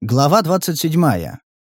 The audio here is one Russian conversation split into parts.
Глава 27.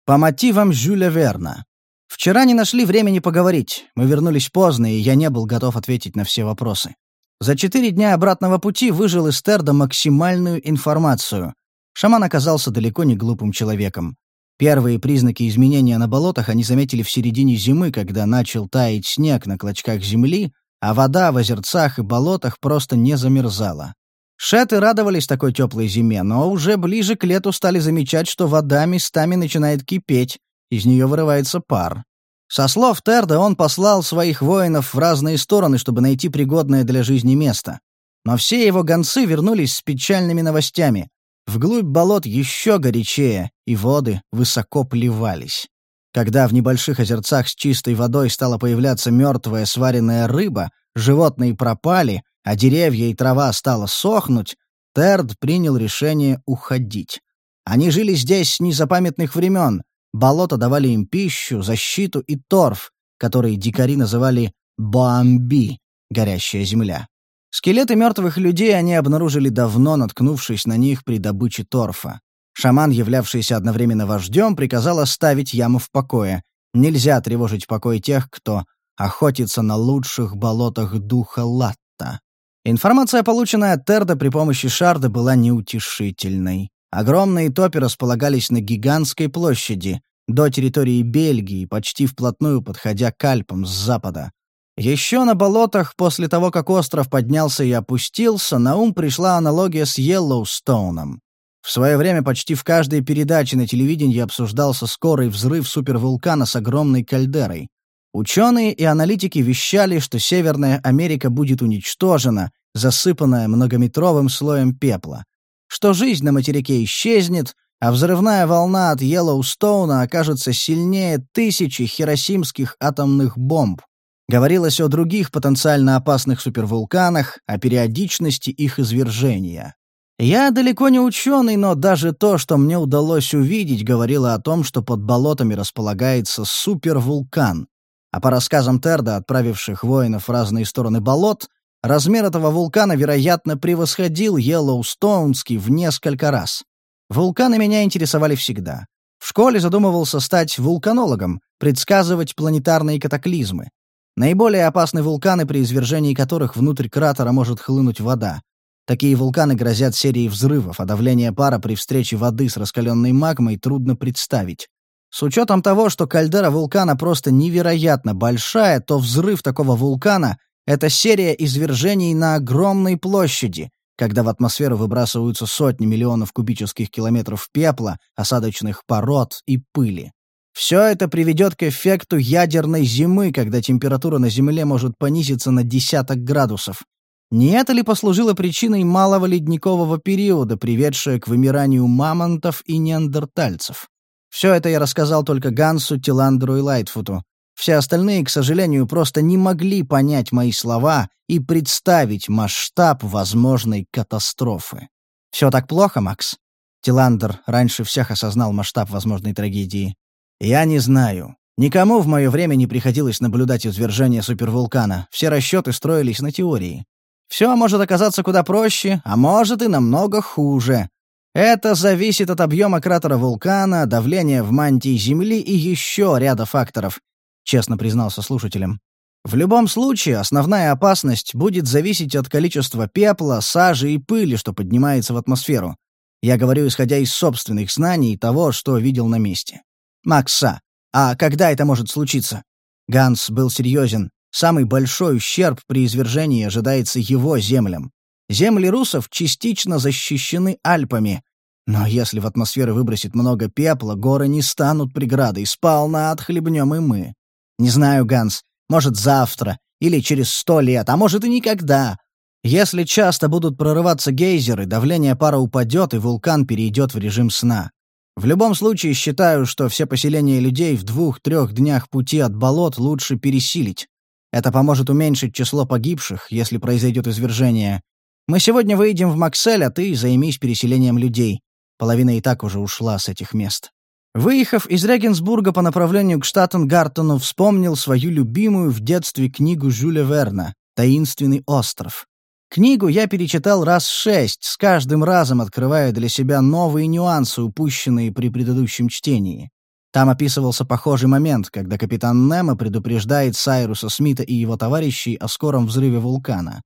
По мотивам Жюля Верна. Вчера не нашли времени поговорить. Мы вернулись поздно, и я не был готов ответить на все вопросы. За четыре дня обратного пути выжил из Терда максимальную информацию. Шаман оказался далеко не глупым человеком. Первые признаки изменения на болотах они заметили в середине зимы, когда начал таять снег на клочках земли, а вода в озерцах и болотах просто не замерзала. Шеты радовались такой теплой зиме, но уже ближе к лету стали замечать, что вода местами начинает кипеть, из нее вырывается пар. Со слов Терда он послал своих воинов в разные стороны, чтобы найти пригодное для жизни место. Но все его гонцы вернулись с печальными новостями. Вглубь болот еще горячее, и воды высоко плевались. Когда в небольших озерцах с чистой водой стала появляться мертвая сваренная рыба, животные пропали, а деревья и трава стала сохнуть, Терд принял решение уходить. Они жили здесь с незапамятных времен. Болота давали им пищу, защиту и торф, который дикари называли «бамби» — горящая земля. Скелеты мертвых людей они обнаружили давно, наткнувшись на них при добыче торфа. Шаман, являвшийся одновременно вождем, приказал оставить яму в покое. Нельзя тревожить покой тех, кто охотится на лучших болотах духа Латта. Информация, полученная от Терда при помощи шарда, была неутешительной. Огромные топи располагались на гигантской площади, до территории Бельгии, почти вплотную подходя к Альпам с запада. Еще на болотах, после того, как остров поднялся и опустился, на ум пришла аналогия с Йеллоустоуном. В свое время почти в каждой передаче на телевидении обсуждался скорый взрыв супервулкана с огромной кальдерой. Ученые и аналитики вещали, что Северная Америка будет уничтожена, засыпанная многометровым слоем пепла, что жизнь на материке исчезнет, а взрывная волна от Йеллоустоуна окажется сильнее тысячи хиросимских атомных бомб. Говорилось о других потенциально опасных супервулканах, о периодичности их извержения. Я далеко не ученый, но даже то, что мне удалось увидеть, говорило о том, что под болотами располагается супервулкан, а по рассказам Терда, отправивших воинов в разные стороны болот, размер этого вулкана, вероятно, превосходил Йеллоустоунский в несколько раз. Вулканы меня интересовали всегда. В школе задумывался стать вулканологом, предсказывать планетарные катаклизмы. Наиболее опасны вулканы, при извержении которых внутрь кратера может хлынуть вода. Такие вулканы грозят серией взрывов, а давление пара при встрече воды с раскаленной магмой трудно представить. С учетом того, что кальдера вулкана просто невероятно большая, то взрыв такого вулкана — это серия извержений на огромной площади, когда в атмосферу выбрасываются сотни миллионов кубических километров пепла, осадочных пород и пыли. Все это приведет к эффекту ядерной зимы, когда температура на Земле может понизиться на десяток градусов. Не это ли послужило причиной малого ледникового периода, приведшее к вымиранию мамонтов и неандертальцев? Все это я рассказал только Гансу, Тиландру и Лайтфуту. Все остальные, к сожалению, просто не могли понять мои слова и представить масштаб возможной катастрофы. «Все так плохо, Макс?» Тиландер раньше всех осознал масштаб возможной трагедии. «Я не знаю. Никому в мое время не приходилось наблюдать извержение супервулкана. Все расчеты строились на теории. Все может оказаться куда проще, а может и намного хуже. Это зависит от объема кратера вулкана, давления в мантии Земли и еще ряда факторов, честно признался слушателям. В любом случае, основная опасность будет зависеть от количества пепла, сажи и пыли, что поднимается в атмосферу. Я говорю, исходя из собственных знаний и того, что видел на месте. Макса, а когда это может случиться? Ганс был серьезен. Самый большой ущерб при извержении ожидается его землям. Земли русов частично защищены Альпами. Но если в атмосферу выбросит много пепла, горы не станут преградой, сполна отхлебнем и мы. Не знаю, Ганс, может, завтра или через сто лет, а может и никогда. Если часто будут прорываться гейзеры, давление пара упадет, и вулкан перейдет в режим сна. В любом случае, считаю, что все поселения людей в двух-трех днях пути от болот лучше пересилить. Это поможет уменьшить число погибших, если произойдет извержение, мы сегодня выйдем в Максель, а ты займись переселением людей. Половина и так уже ушла с этих мест». Выехав из Регенсбурга по направлению к Штаттенгартену, вспомнил свою любимую в детстве книгу Жюля Верна «Таинственный остров». Книгу я перечитал раз шесть, с каждым разом открывая для себя новые нюансы, упущенные при предыдущем чтении. Там описывался похожий момент, когда капитан Немо предупреждает Сайруса Смита и его товарищей о скором взрыве вулкана.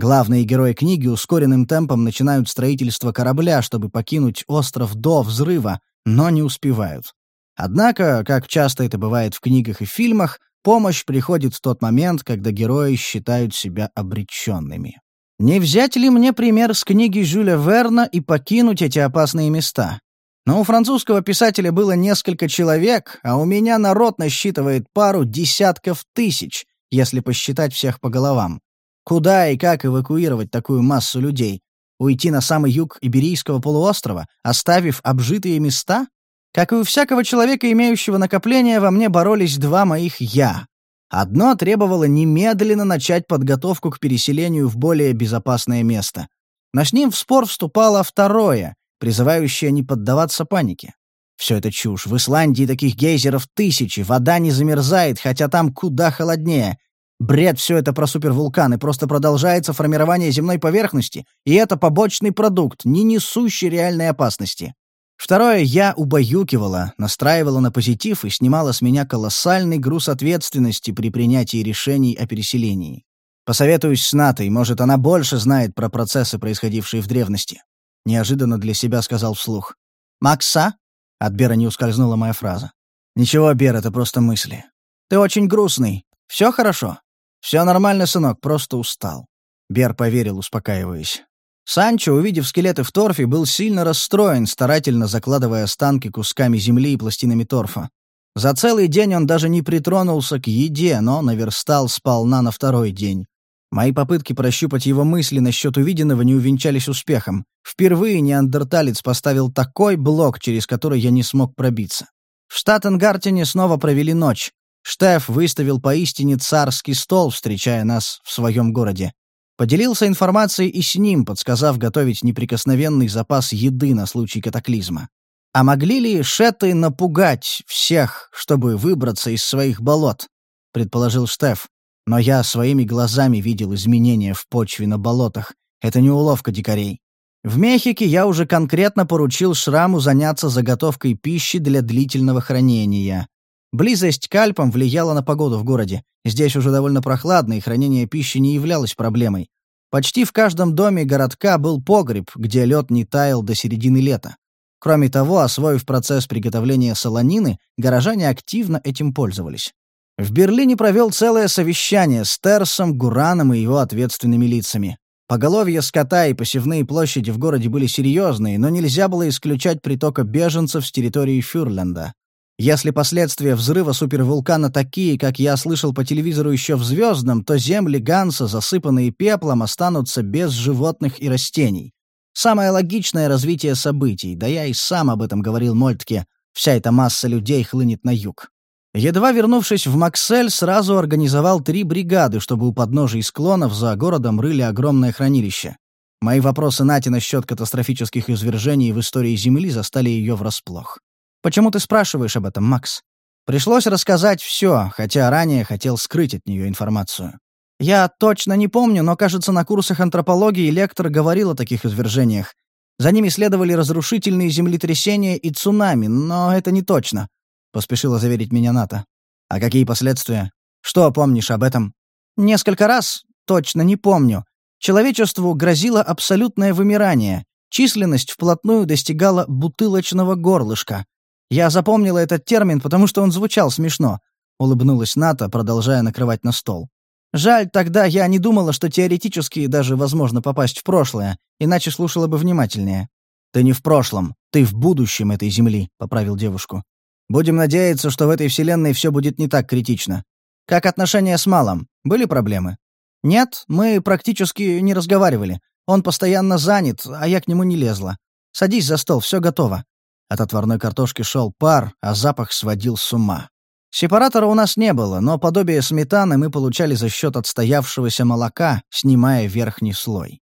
Главные герои книги ускоренным темпом начинают строительство корабля, чтобы покинуть остров до взрыва, но не успевают. Однако, как часто это бывает в книгах и фильмах, помощь приходит в тот момент, когда герои считают себя обреченными. Не взять ли мне пример с книги Жюля Верна и покинуть эти опасные места? Но у французского писателя было несколько человек, а у меня народ насчитывает пару десятков тысяч, если посчитать всех по головам. Куда и как эвакуировать такую массу людей? Уйти на самый юг Иберийского полуострова, оставив обжитые места? Как и у всякого человека, имеющего накопления, во мне боролись два моих «я». Одно требовало немедленно начать подготовку к переселению в более безопасное место. Но с ним в спор вступало второе, призывающее не поддаваться панике. Все это чушь. В Исландии таких гейзеров тысячи, вода не замерзает, хотя там куда холоднее. Бред все это про супервулканы, просто продолжается формирование земной поверхности, и это побочный продукт, не несущий реальной опасности. Второе, я убаюкивала, настраивала на позитив и снимала с меня колоссальный груз ответственности при принятии решений о переселении. Посоветуюсь с Натой, может, она больше знает про процессы, происходившие в древности. Неожиданно для себя сказал вслух. «Макса?» От Бера не ускользнула моя фраза. «Ничего, Бер, это просто мысли. Ты очень грустный. Все хорошо?» «Все нормально, сынок, просто устал». Бер поверил, успокаиваясь. Санчо, увидев скелеты в торфе, был сильно расстроен, старательно закладывая останки кусками земли и пластинами торфа. За целый день он даже не притронулся к еде, но наверстал сполна на второй день. Мои попытки прощупать его мысли насчет увиденного не увенчались успехом. Впервые неандерталец поставил такой блок, через который я не смог пробиться. В Штаттенгартене снова провели ночь. Штеф выставил поистине царский стол, встречая нас в своем городе. Поделился информацией и с ним, подсказав готовить неприкосновенный запас еды на случай катаклизма. А могли ли шеты напугать всех, чтобы выбраться из своих болот? Предположил Штеф. Но я своими глазами видел изменения в почве на болотах. Это не уловка дикарей. В Мехике я уже конкретно поручил Шраму заняться заготовкой пищи для длительного хранения. Близость к Альпам влияла на погоду в городе. Здесь уже довольно прохладно, и хранение пищи не являлось проблемой. Почти в каждом доме городка был погреб, где лед не таял до середины лета. Кроме того, освоив процесс приготовления солонины, горожане активно этим пользовались. В Берлине провел целое совещание с Терсом, Гураном и его ответственными лицами. Поголовье скота и посевные площади в городе были серьезные, но нельзя было исключать притока беженцев с территории Фюрленда. Если последствия взрыва супервулкана такие, как я слышал по телевизору еще в «Звездном», то земли Ганса, засыпанные пеплом, останутся без животных и растений. Самое логичное развитие событий, да я и сам об этом говорил Мольтке, вся эта масса людей хлынет на юг. Едва вернувшись в Максель, сразу организовал три бригады, чтобы у подножий склонов за городом рыли огромное хранилище. Мои вопросы Нати насчет катастрофических извержений в истории Земли застали ее врасплох. Почему ты спрашиваешь об этом, Макс? Пришлось рассказать все, хотя ранее хотел скрыть от нее информацию. Я точно не помню, но, кажется, на курсах антропологии лектор говорил о таких извержениях. За ними следовали разрушительные землетрясения и цунами, но это не точно», — поспешила заверить меня Ната. «А какие последствия? Что помнишь об этом?» «Несколько раз, точно не помню. Человечеству грозило абсолютное вымирание. Численность вплотную достигала бутылочного горлышка. Я запомнила этот термин, потому что он звучал смешно», — улыбнулась Ната, продолжая накрывать на стол. «Жаль, тогда я не думала, что теоретически даже возможно попасть в прошлое, иначе слушала бы внимательнее». «Ты не в прошлом, ты в будущем этой Земли», — поправил девушку. «Будем надеяться, что в этой Вселенной все будет не так критично. Как отношения с Малом? Были проблемы?» «Нет, мы практически не разговаривали. Он постоянно занят, а я к нему не лезла. Садись за стол, все готово. От отварной картошки шел пар, а запах сводил с ума. Сепаратора у нас не было, но подобие сметаны мы получали за счет отстоявшегося молока, снимая верхний слой.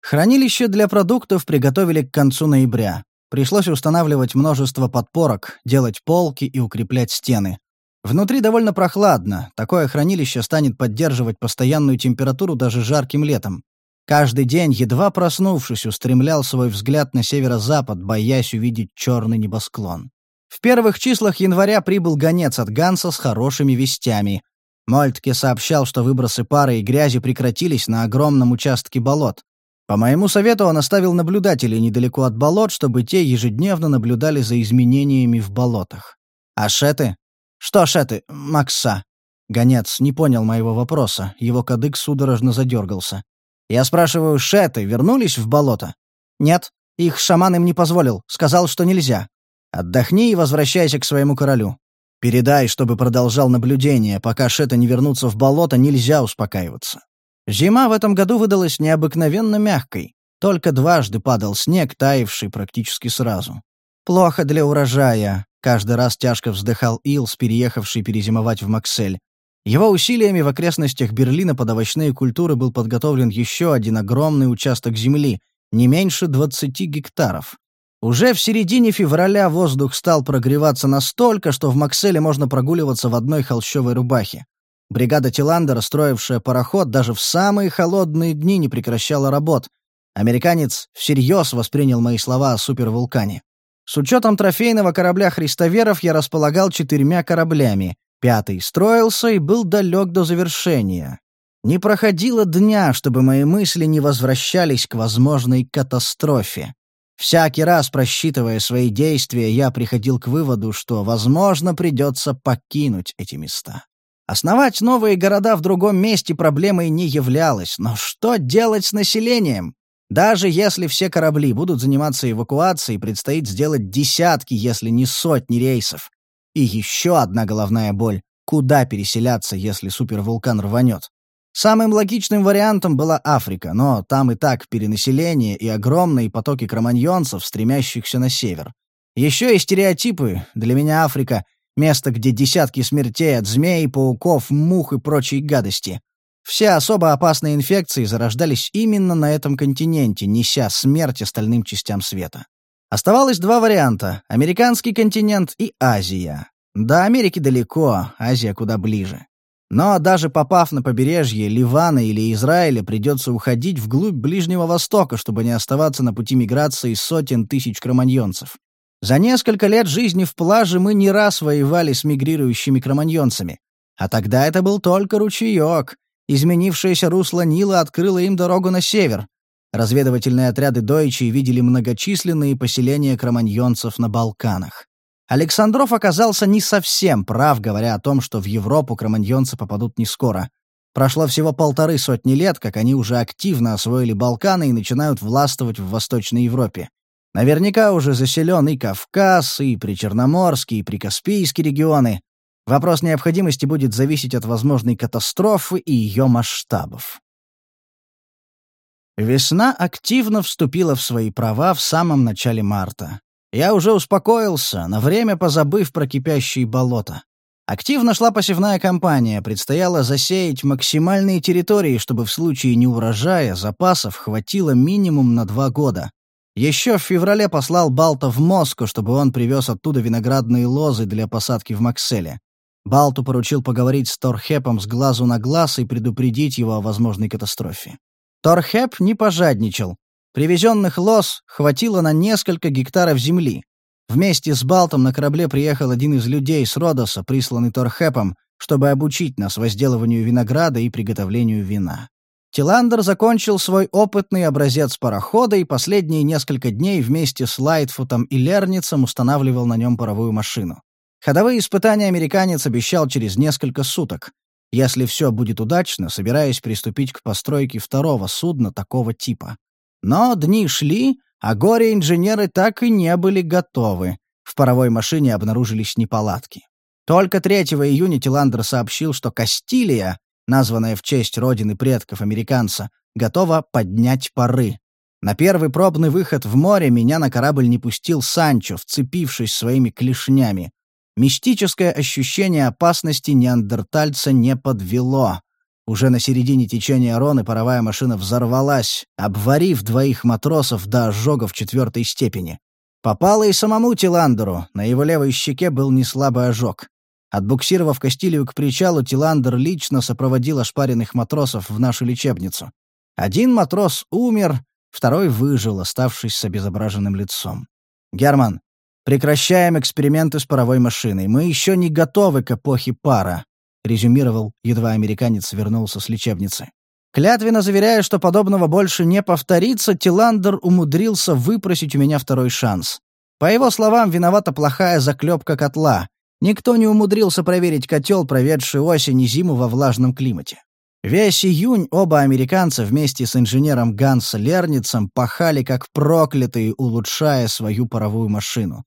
Хранилище для продуктов приготовили к концу ноября. Пришлось устанавливать множество подпорок, делать полки и укреплять стены. Внутри довольно прохладно, такое хранилище станет поддерживать постоянную температуру даже жарким летом. Каждый день, едва проснувшись, устремлял свой взгляд на северо-запад, боясь увидеть черный небосклон. В первых числах января прибыл гонец от Ганса с хорошими вестями. Мольтке сообщал, что выбросы пары и грязи прекратились на огромном участке болот. По моему совету он оставил наблюдателей недалеко от болот, чтобы те ежедневно наблюдали за изменениями в болотах. А шеты? Что шеты, Макса? Гонец не понял моего вопроса, его кадык судорожно задергался. Я спрашиваю, шеты вернулись в болото? Нет, их шаман им не позволил, сказал, что нельзя. Отдохни и возвращайся к своему королю. Передай, чтобы продолжал наблюдение, пока шеты не вернутся в болото, нельзя успокаиваться. Зима в этом году выдалась необыкновенно мягкой. Только дважды падал снег, таявший практически сразу. Плохо для урожая. Каждый раз тяжко вздыхал Илс, переехавший перезимовать в Максель. Его усилиями в окрестностях Берлина под овощные культуры был подготовлен еще один огромный участок земли, не меньше 20 гектаров. Уже в середине февраля воздух стал прогреваться настолько, что в Макселе можно прогуливаться в одной холщовой рубахе. Бригада Тиландера, строившая пароход, даже в самые холодные дни не прекращала работ. Американец всерьез воспринял мои слова о супервулкане. С учетом трофейного корабля «Христоверов» я располагал четырьмя кораблями. Пятый строился и был далек до завершения. Не проходило дня, чтобы мои мысли не возвращались к возможной катастрофе. Всякий раз, просчитывая свои действия, я приходил к выводу, что, возможно, придется покинуть эти места. Основать новые города в другом месте проблемой не являлось, но что делать с населением? Даже если все корабли будут заниматься эвакуацией, предстоит сделать десятки, если не сотни рейсов. И еще одна головная боль. Куда переселяться, если супервулкан рванет? Самым логичным вариантом была Африка, но там и так перенаселение и огромные потоки кроманьонцев, стремящихся на север. Еще и стереотипы. Для меня Африка — место, где десятки смертей от змей, пауков, мух и прочей гадости. Все особо опасные инфекции зарождались именно на этом континенте, неся смерть остальным частям света. Оставалось два варианта — американский континент и Азия. До Америки далеко, Азия куда ближе. Но даже попав на побережье Ливана или Израиля, придется уходить вглубь Ближнего Востока, чтобы не оставаться на пути миграции сотен тысяч кроманьонцев. За несколько лет жизни в плаже мы не раз воевали с мигрирующими кроманьонцами. А тогда это был только ручеек, Изменившееся русло Нила открыло им дорогу на север. Разведывательные отряды Дойчи видели многочисленные поселения кроманьонцев на Балканах. Александров оказался не совсем прав, говоря о том, что в Европу кроманьонцы попадут не скоро. Прошло всего полторы сотни лет, как они уже активно освоили Балканы и начинают властвовать в Восточной Европе. Наверняка уже заселен и Кавказ, и Причерноморский, и Прикаспийский регионы. Вопрос необходимости будет зависеть от возможной катастрофы и ее масштабов. Весна активно вступила в свои права в самом начале марта. Я уже успокоился, на время позабыв про кипящие болота. Активно шла посевная кампания, предстояло засеять максимальные территории, чтобы в случае неурожая запасов хватило минимум на два года. Еще в феврале послал Балта в Москву, чтобы он привез оттуда виноградные лозы для посадки в Макселе. Балту поручил поговорить с Торхепом с глазу на глаз и предупредить его о возможной катастрофе. Торхеп не пожадничал. Привезенных лоз хватило на несколько гектаров земли. Вместе с Балтом на корабле приехал один из людей с Родоса, присланный Торхепом, чтобы обучить нас возделыванию винограда и приготовлению вина. Тиландер закончил свой опытный образец парохода и последние несколько дней вместе с Лайтфутом и Лерницем устанавливал на нем паровую машину. Ходовые испытания американец обещал через несколько суток. Если все будет удачно, собираясь приступить к постройке второго судна такого типа. Но дни шли, а горе-инженеры так и не были готовы. В паровой машине обнаружились неполадки. Только 3 июня Тиландер сообщил, что Кастилия, названная в честь родины предков американца, готова поднять пары. На первый пробный выход в море меня на корабль не пустил Санчо, вцепившись своими клешнями. Мистическое ощущение опасности неандертальца не подвело. Уже на середине течения Роны паровая машина взорвалась, обварив двоих матросов до ожогов четвертой степени. Попало и самому Тиландеру, на его левой щеке был неслабый ожог. Отбуксировав Кастилию к причалу, Тиландер лично сопроводил ошпаренных матросов в нашу лечебницу. Один матрос умер, второй выжил, оставшись с обезображенным лицом. «Герман, прекращаем эксперименты с паровой машиной. Мы еще не готовы к эпохе пара», — резюмировал, едва американец вернулся с лечебницы. Клятвенно заверяя, что подобного больше не повторится, Тиландер умудрился выпросить у меня второй шанс. По его словам, виновата плохая заклепка котла. Никто не умудрился проверить котел, проведший осень и зиму во влажном климате. Весь июнь оба американца вместе с инженером Ганс Лерницем пахали как проклятые, улучшая свою паровую машину.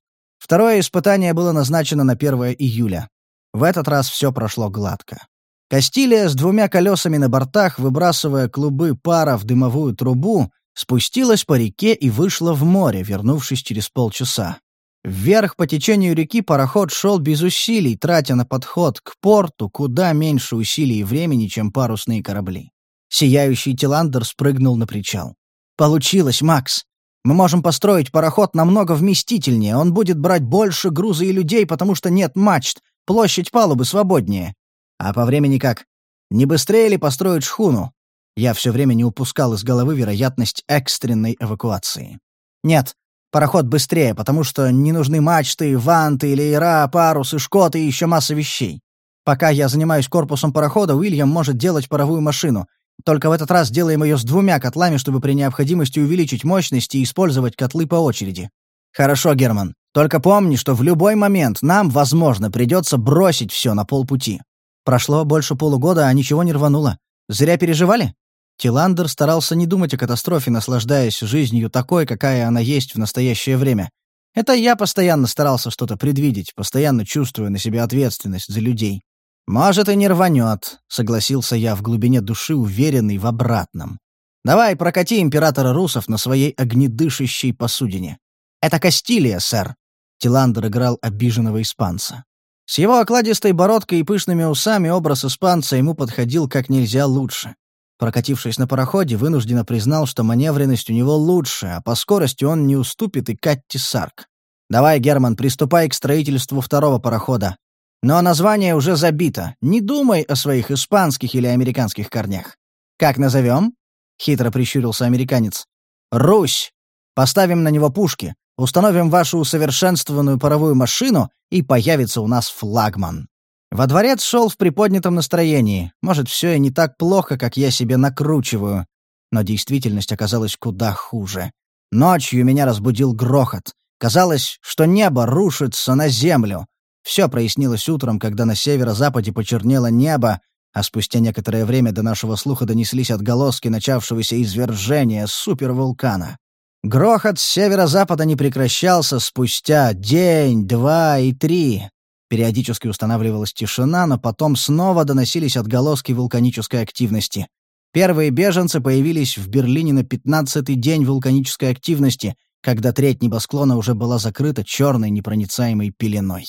Второе испытание было назначено на 1 июля. В этот раз все прошло гладко. Кастилия с двумя колесами на бортах, выбрасывая клубы пара в дымовую трубу, спустилась по реке и вышла в море, вернувшись через полчаса. Вверх по течению реки пароход шел без усилий, тратя на подход к порту куда меньше усилий и времени, чем парусные корабли. Сияющий Тиландер спрыгнул на причал. «Получилось, Макс! Мы можем построить пароход намного вместительнее, он будет брать больше груза и людей, потому что нет мачт, площадь палубы свободнее. А по времени как? Не быстрее ли построить шхуну?» Я все время не упускал из головы вероятность экстренной эвакуации. «Нет, Пароход быстрее, потому что не нужны мачты, ванты, леера, парусы, шкоты и еще масса вещей. Пока я занимаюсь корпусом парохода, Уильям может делать паровую машину. Только в этот раз делаем ее с двумя котлами, чтобы при необходимости увеличить мощность и использовать котлы по очереди. Хорошо, Герман. Только помни, что в любой момент нам, возможно, придется бросить все на полпути. Прошло больше полугода, а ничего не рвануло. Зря переживали? Тиландер старался не думать о катастрофе, наслаждаясь жизнью такой, какая она есть в настоящее время. Это я постоянно старался что-то предвидеть, постоянно чувствуя на себе ответственность за людей. «Может, и не рванет», — согласился я в глубине души, уверенный в обратном. «Давай, прокати императора русов на своей огнедышащей посудине». «Это Кастилия, сэр», — Тиландер играл обиженного испанца. С его окладистой бородкой и пышными усами образ испанца ему подходил как нельзя лучше. Прокатившись на пароходе, вынужденно признал, что маневренность у него лучше, а по скорости он не уступит и Катти Сарк. «Давай, Герман, приступай к строительству второго парохода. Но название уже забито. Не думай о своих испанских или американских корнях. Как назовем?» — хитро прищурился американец. «Русь! Поставим на него пушки, установим вашу усовершенствованную паровую машину, и появится у нас флагман». Во дворец шел в приподнятом настроении. Может, все и не так плохо, как я себе накручиваю. Но действительность оказалась куда хуже. Ночью меня разбудил грохот. Казалось, что небо рушится на землю. Все прояснилось утром, когда на северо-западе почернело небо, а спустя некоторое время до нашего слуха донеслись отголоски начавшегося извержения супервулкана. Грохот с северо-запада не прекращался спустя день, два и три. Периодически устанавливалась тишина, но потом снова доносились отголоски вулканической активности. Первые беженцы появились в Берлине на пятнадцатый день вулканической активности, когда треть небосклона уже была закрыта черной непроницаемой пеленой.